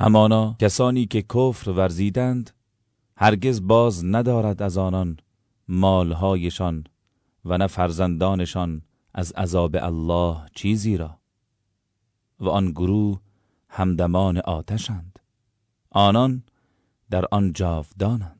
همانا کسانی که کفر ورزیدند هرگز باز ندارد از آنان مالهایشان و نه فرزندانشان از عذاب الله چیزی را. و آن گروه همدمان آتشند. آنان در آن جاودانند.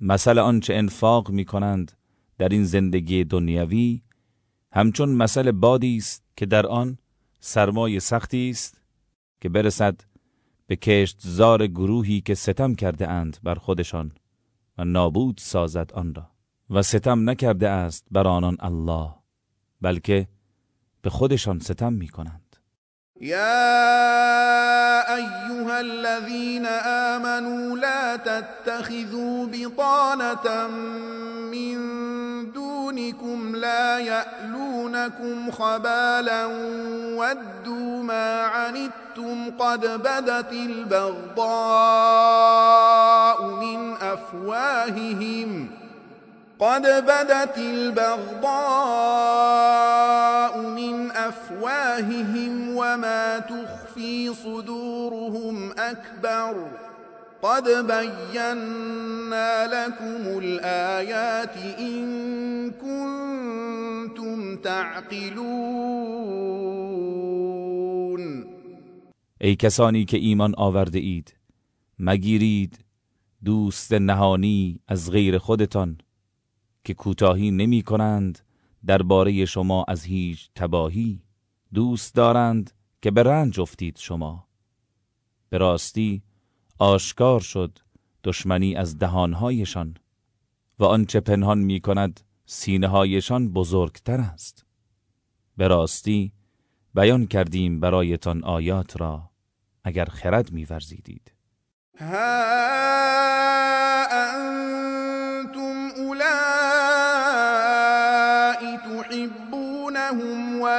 مثل آنچه انفاق می کنند در این زندگی دنیوی همچون مثل بادی است که در آن سرمای سختی است که برسد به کشت زار گروهی که ستم کرده اند بر خودشان و نابود سازد آن را و ستم نکرده است بر آنان الله بلکه به خودشان ستم می کنند یا ایها الذین آمنوا لا تتخذوا بطانة من دونكم لا يألونكم خبالا ودوا ما عنتم قد بدت البغضاء من أفواههم قد بدت البغضاء من أفواههم وما تخفي صدورهم أكبر. قد بينا لكم الآيات إن كنتم تعقلون. ای کسانی که ایمان آورده اید مگیرید دوست نهانی از غیر خودتان. که کوتاهی نمی کنند درباره شما از هیچ تباهی دوست دارند که به رنج افتید شما. به راستی آشکار شد دشمنی از دهانهایشان و آنچه پنهان می کند سینه هایشان بزرگتر است. به راستی بیان کردیم برایتان آیات را اگر خرد میورزیدید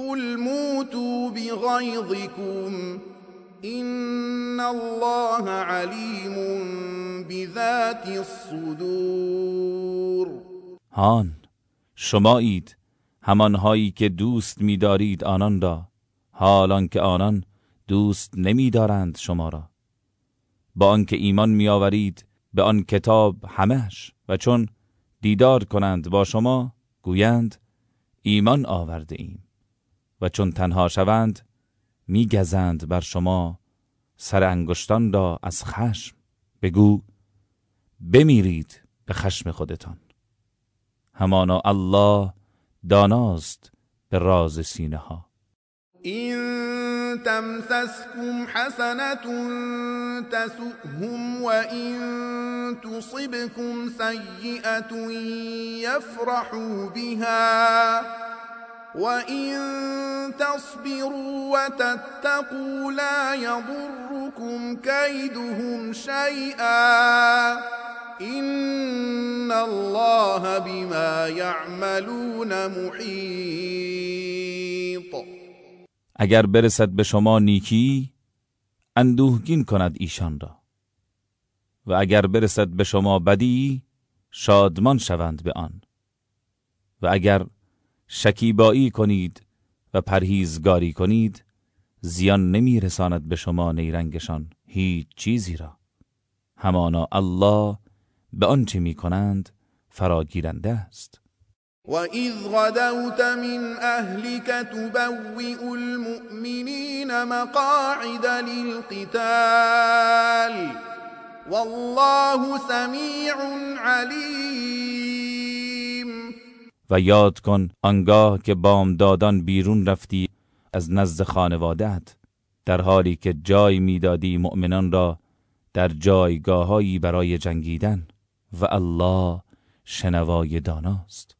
قل موتوا بغيظكم إن الله علیم بذات الصدور. هان شمایید همانهایی که دوست می‌دارید آنان را حالان که آنان دوست نمی‌دارند شما را. با آنکه ایمان میآورید به آن کتاب همش و چون دیدار کنند با شما گویند ایمان آورده ایم. و چون تنها شوند میگزند بر شما سر انگشتان را از خشم. بگو بمیرید به خشم خودتان. همانا الله داناست به راز سینه ها این تمسسكم حسنة تسؤهم وإن تصبكم سيئة يفرحوا بها. وَإِن تَصْبِرُوا وَتَتَّقُوا لَا يَضُرُّكُمْ كَيْدُهُمْ شَيْئًا إِنَّ اللَّهَ بِمَا يَعْمَلُونَ مُحِيطٌ. اگر برسد به شما نیکی اندوهگین کند ایشان را. و اگر برسد به شما بدی شادمان شوند به آن. و اگر شکیبایی کنید و پرهیزگاری کنید زیان نمیرساند به شما نیرنگشان هیچ چیزی را. همانا الله به آنچه می کنند فراگیرنده است. وَإِذْ غَدَوْتَ مِنْ أَهْلِكَ تُبَوِّئُ الْمُؤْمِنِينَ مَقَاعِدَ لِلْقِتَالِ وَاللَّهُ سَمِيعٌ عَلِيمٌ. و یاد کن آنگاه که بامدادان بیرون رفتی از نزد خانوادت در حالی که جای می‌دادی مؤمنان را در جایگاههایی برای جنگیدن. و الله شنوای داناست.